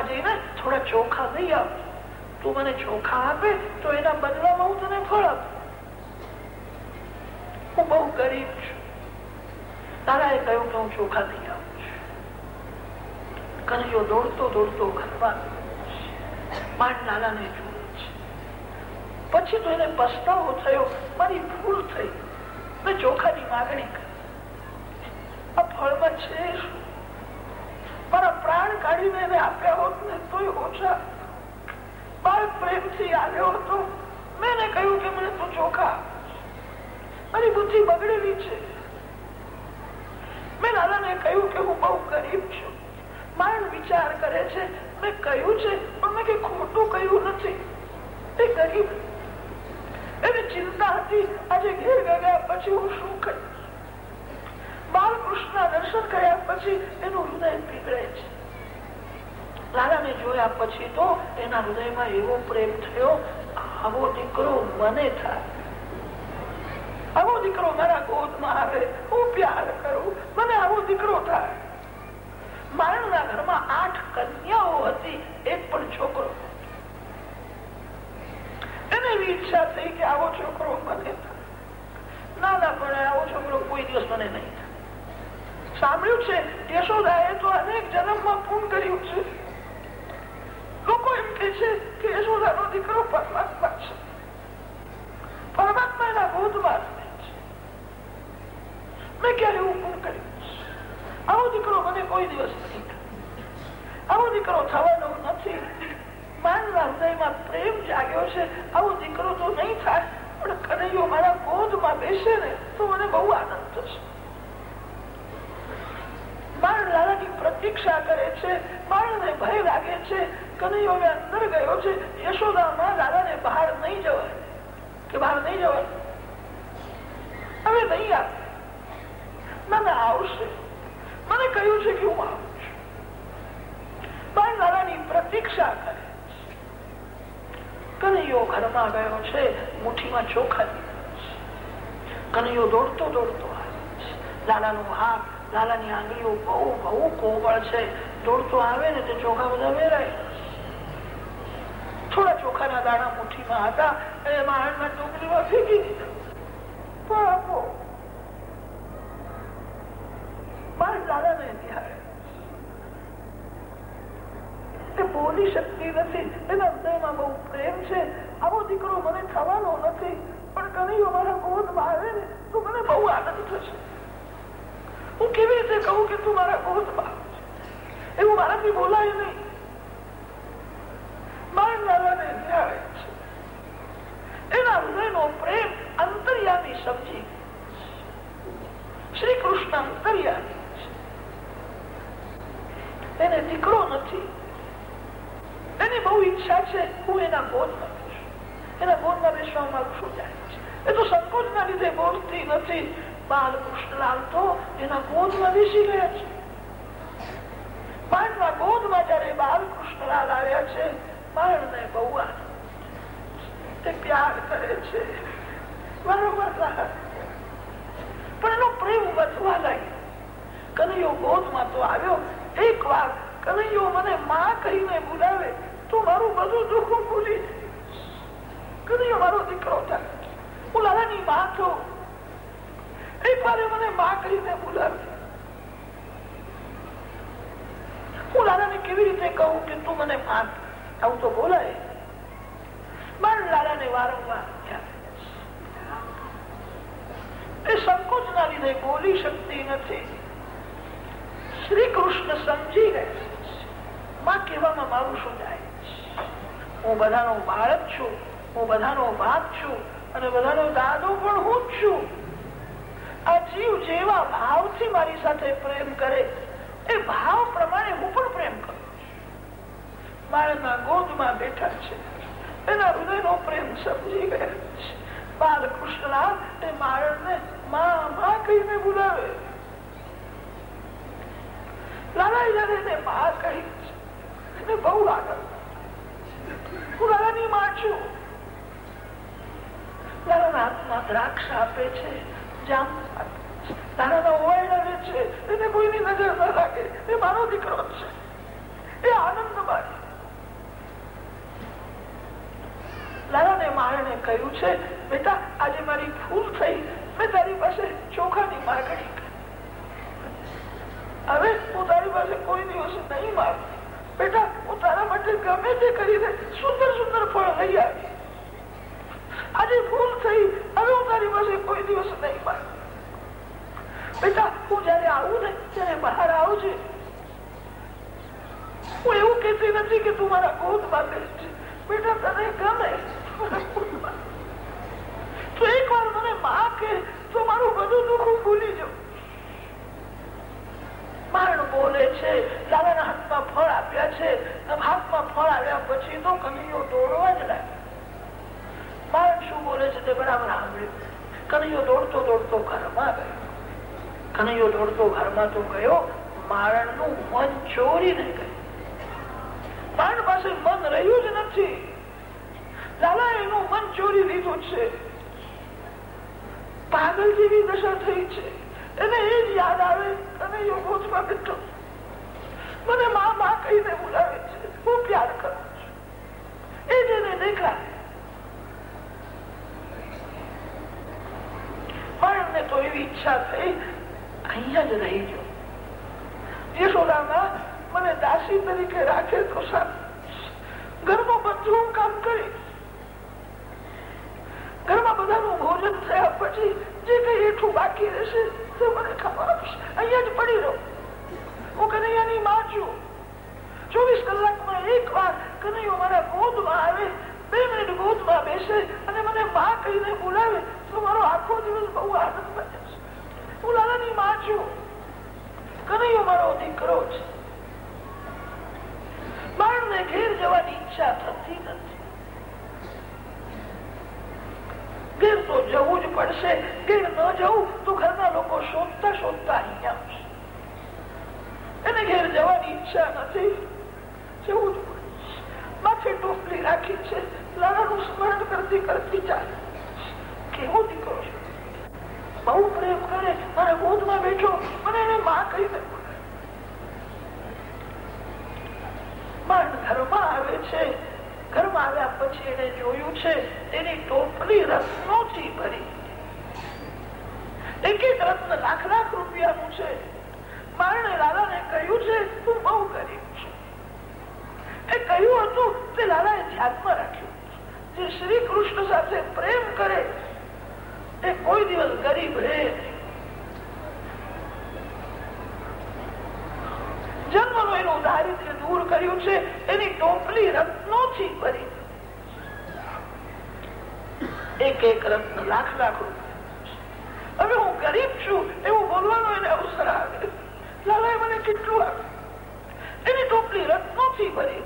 ઘરમાં જઈને થોડા ચોખા નહીં આપ તું મને ચોખા આપે તો એના બદલામાં હું તને ફળ આપું. હું બહુ ગરીબ છું. તારાએ કહ્યું કે હું ચોખા નહીં આવું છું. દોડતો દોડતો ઘરમાં માંડ લાલાને જોયું છે. પછી તો એને પસ્તાવો થયો, મારી ભૂલ થઈ. મેં ચોખાની માગણી કરી. આ ફળમાં છે શું? મારા પ્રાણ કાઢીને એને આપ્યા હોત ને તોય ઓછા બાળ પ્રેમથી આવ્યો હતો. મેં કહ્યું કે મને તું ચોખા. મારી બુદ્ધિ બગડેલી છે. મેં દાદાને કહ્યું કે હું બહુ ગરીબ છું. માણ વિચાર કરે છે. મેં કહ્યું છે, પણ મેં કઈ ખોટું કહ્યું નથી. એ ગરીબ. એની ચિંતા હતી. આજે ઘેર ગયા પછી હું શું કરીશ બાલકૃષ્ણ દર્શન કર્યા પછી એનું હૃદય પીગળે છે. લાલાને જોયા પછી તો એના હૃદયમાં એવો પ્રેમ થયો, આવો દીકરો, મને થાય આવો દીકરો, મારા ગોદમાં આવે, હું પ્યાર કરું, મને આવો દીકરો થાય મારણના ઘરમાં આઠ કન્યાઓ હતી, એક પણ છોકરો એને એવી ઈચ્છા થઈ કે આવો છોકરો મને ના ના, પણ આવો છોકરો કોઈ દિવસ મને નહીં સાંભળ્યું છે? યશોદાએ તો અનેક જન્મમાં પૂર્ણ કર્યું છે. લોકો એમ કે છે કે યશોદાનો દીકરો પરમાત્મા છે. પરમાત્મા એના બોધમાં મેં ક્યારે એવું પૂર્ણ કર્યું આવો દીકરો મને કોઈ દિવસ નહીં આવો દીકરો થવાનો નથી. મારા હૃદયમાં પ્રેમ જાગ્યો છે. આવો દીકરો તો નહીં થાય. પણ કનૈયો મારા ગોદમાં બેસે ને તો મને બહુ આનંદ થશે. બાળ લાલાની પ્રતીક્ષા કરે છે બાળને ભય લાગે છે કનૈયો અંદર ગયો છે, યશોદામાં લાલાને બહાર નહીં જવાય. કે બહાર નહીં જવાય? હવે નહીં આવે. ના આવશે. મને કહ્યું છે કે હું આવું છું બાળ લાલાની પ્રતીક્ષા કરે કનૈયો ઘરમાં ગયો છે, મુઠ્ઠીમાં ચોખા કનૈયો દોડતો દોડતો લાલાનો હાથ લાલાની આંગળીઓ બહુ બહુ કોમળ છે. દોડતો આવે ને તે ચોખા બધા વેરાય. થોડા ચોખાના દાણા મુઠ્ઠીમાં હતા એમાં માણના ટોકરીમાં ફેંકી દીધા. મારા દાદાને નિહાળે. બોલી શકતી નથી. એના હૃદયમાં બહુ પ્રેમ છે. આવો દીકરો મને થવાનો નથી. પણ કનૈયો મારા ગોદમાં આવે ને તો મને બહુ આનંદ થશે. હું કેવી રીતે કહું કે તું મારા ગોદમાં એવું મારાથી બોલાય નહીં. માનનારાને નિહાળે છે. એના હૃદયનો પ્રેમ અંતર્યામી સમજી શ્રી કૃષ્ણ અંતર્યામી એને દીકરો નથી. એની બહુ ઈચ્છા છે હું એના ગોદમાં બેસું. એના ગોદમાં બેસવા માંગુ છું? એ તો સંકોચના લીધે બોલતી નથી. બાલકૃષ્ણલાલ તો એના ગોદમાં બેસી ગયા છે. બાળના ગોદમાં જયારે બાલકૃષ્ણલાલ આવ્યા છે, બાળને બહુ તે પ્યાર કરે છે. બરોબર પણ એનો પ્રેમ વધવા લાગ્યો. કનૈયો ગોદમાં તો આવ્યો. એક વાર કનૈયો મને માં કહીને બોલાવે, તો મારું બધું દુઃખ ભૂલી જાય કનૈયો મારો દીકરો થાય. હું લાલાની માં છું નથી. શ્રી કૃષ્ણ સમજી ગયા માં કહેવામાં મારું શું જાય? હું બધાનો બાળક છું, હું બધાનો બાપ છું, અને બધાનો દાદો પણ હું જ છું. આ જીવ જેવા ભાવથી મારી સાથે પ્રેમ કરે એ ભાવ પ્રમાણે હું પણ પ્રેમ કરું મારા ગોદમાં બેઠા છે. એના હૃદયનો પ્રેમ સમજી ગયા છે. બાલકૃષ્ણલાલ એ માળને માં માં કહીને બોલાવે. લાલાઈ લાલે માં કહી એને બહુ આગળ હું લાલાની માં છું. લાલાના હાથમાં દ્રાક્ષ આપે છે. શ્યામ તારે હોય ને છે. એને કોઈની નજર ન લાગે. એ મારો દીકરો છે. એ આનંદ મારી. લાલાને મારણે કહ્યું છે, બેટા, આજે મારી ભૂલ થઈ. મેં તારી પાસે ચોખાની માગણી હવે હું તારી પાસે કોઈ દિવસ નહીં મારું બેટા, હું તારા માટે ગમે તે કરીને સુંદર સુંદર ફળ લઈ આવી. આજે ભૂલ થઈ. તારી પાસે કોઈ દિવસ નહીં માગું બેટા, હું જયારે આવું ને ત્યારે બહાર આવજે હું એવું કેતી નથી કે તું મારા ગોદમાં બેસજે બેટા, તને ગમે. એક વાર મને માં કે તો મારું બધું દુઃખ ભૂલી જાઉં. મારણ બોલે છે લાલાના હાથમાં ફળ આપ્યા છે. હાથમાં ફળ આવ્યા પછી તો કમીઓ દોડવા જ લાગે શું બોલે છે તે બરાબર સાંભળ્યું. કનૈયો દોડતો દોડતો ઘરમાં ગયો. કનૈયો દોડતો ઘરમાં તો ગયો મારણનું મન ચોરીને ગયું. મારણ પાસે મન રહ્યું જ નથી. લાલા એનું મન ચોરી લીધું છે. પાગલ જેવી દશા થઈ છે. એને એ જ યાદ આવે અને યોગોચમાં બેઠો. મને મા મા કહીને બોલાવે છે. હું પ્યાર કરું છું. એ જ એને દેખાય એમને તો એવી ઈચ્છા થઈ, અહીંયા જ રહી જો યશોદામાં મને દાસી તરીકે રાખે તો ઘરમાં બધું કામ કરી. ઘરમાં બધાનું ભોજન થયા પછી જે કઈ હેઠું બાકી રહેશે કનૈયો અમારો દીકરો છે. બાળને ઘેર જવાની ઈચ્છા થતી નથી. તો ઘરના લોકો શોધતા શોધતા અહીંયા આવશે. એને ઘેર જવાની ઈચ્છા નથી. જવું જ પડશે. માથે ટોપલી રાખી છે. લાલાનું સ્મરણ કરતી કરતી ચાલે કેવો દીકરો છે? બહુ પ્રેમ કરે મારા ગોદમાં બેઠો, મને એને માં કહીને પણ ઘરમાં એક રત્ન લાખ લાખ રૂપિયાનું છે. મારણે લાલાને કહ્યું છે, તું બહુ ગરીબ છે. એ કહ્યું હતું, તે લાલાએ ધ્યાનમાં રાખ્યું. જે શ્રી કૃષ્ણ સાથે પ્રેમ કરે કોઈ દિવસ ગરીબ રહે જન્મનું એનું દારિદ્ર્ય દૂર કર્યું છે, એની ટોપલી રત્નોથી ભરી. એક એક રત્ન લાખ લાખ રૂપિયા. હવે હું ગરીબ છું, એવું બોલવાનો એને અવસર આવે. લાલાએ મને કેટલું આપ્યું? એની ટોપલી રત્નોથી ભરી.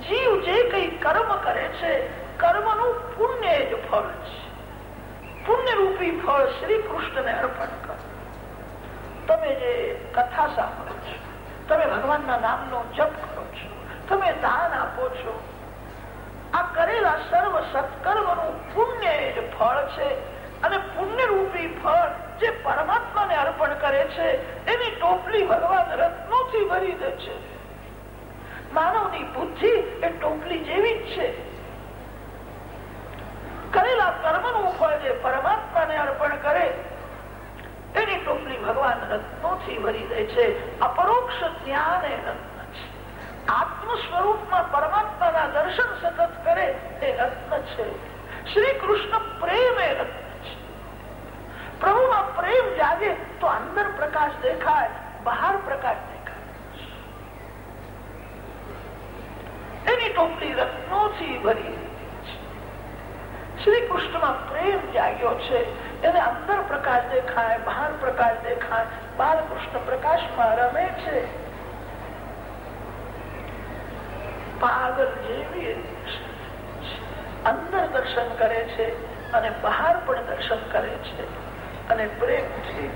જીવ જે કઈ કર્મ કરે છે, કર્મનું પુણ્ય જ ફળ છે. પુણ્ય રૂપી ફળ શ્રી કૃષ્ણને અર્પણ કરો. તમે જે કથા સાંભળો છો, તમે ભગવાનના નામનો જપ કરો છો, તમે દાન આપો છો, આ કરેલા સર્વ સત્કર્મનું પુણ્ય જ ફળ છે અને પુણ્યરૂપી ફળ જે પરમાત્માને અર્પણ કરે છે, એની ટોપલી ભગવાન રત્નોથી ભરી દે છે. માનવની બુદ્ધિ એ ટોપલી જેવી જ છે. કરેલા કર્મનું ફળ જે પરમાત્માને અર્પણ કરે, એની ટોપલી ભગવાન રત્નોથી ભરી દે છે. અપરોક્ષ જ્ઞાન એ આત્મ સ્વરૂપમાં પરમાત્માના દર્શન સતત કરે એ રત્ન છે. શ્રી કૃષ્ણ પ્રેમ એ રત્ન છે. પ્રભુમાં પ્રેમ જાગે તો અંદર પ્રકાશ દેખાય, બહાર પ્રકાશ દેખાય. એની ટોપલી રત્નોથી ભરી શ્રી કૃષ્ણમાં પ્રેમ જાગ્યો છે. એને અંદર પ્રકાશ દેખાય, બહાર પ્રકાશ દેખાય. બાલકૃષ્ણ પ્રકાશમાં રમે છે. પાગલ જેવી અંદર દર્શન કરે છે અને બહાર પણ દર્શન કરે છે. અને પ્રેમથી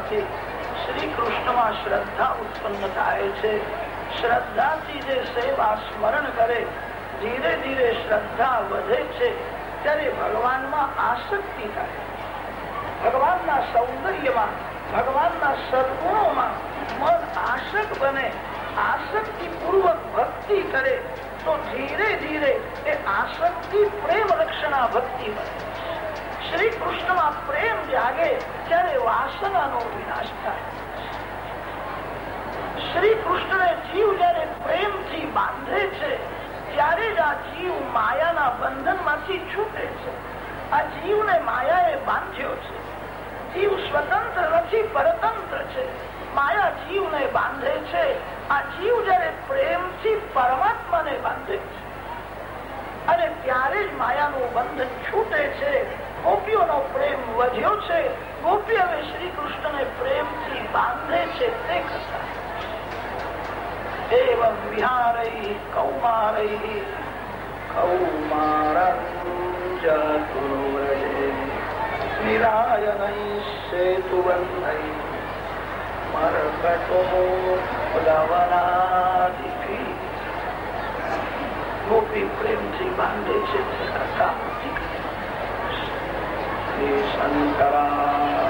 કરવાથી શ્રી કૃષ્ણમાં શ્રદ્ધા ઉત્પન્ન થાય છે શ્રદ્ધાથી જે સેવા સ્મરણ કરે ધીરે ધીરે શ્રદ્ધા વધે છે ત્યારે ભગવાનમાં આસક્તિ થાય। ભગવાનના સૌંદર્યમાં, ભગવાનના સદગુણોમાં મન આશક બને આસક્તિ પૂર્વક ભક્તિ કરે, તો ધીરે ધીરે એ આસક્તિ પ્રેમ રક્ષણા ભક્તિ બને। શ્રી કૃષ્ણમાં પ્રેમ જાગે ત્યારે વાસનાનો વિનાશ થાય. શ્રી કૃષ્ણને જીવ કૌમારૈ કૌમારંજતુરજે નિરાયણૈ સેતુબંધૈ મરકટો પ્લવનાદિભિ મોટી પ્રેમથી બાંધે છે કથા શંકરા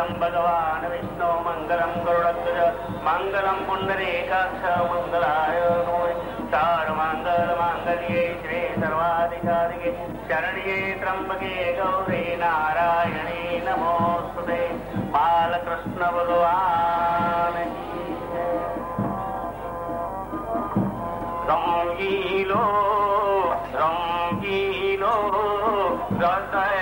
મંગલમ ભગવાન વિષ્ણુ મંગલમ ગરુડધ્વજ મંગલમ પુંડરેકાક્ષ મંગલાય સાર મંગલ માંગલ્યે શ્રી સર્વાધિકારી શરણ્યે ત્રંબકે ગૌરે નારાયણે નમોસ્તુતે બાલકૃષ્ણ ભગવાન રંગીલો રંગીલો હૃદય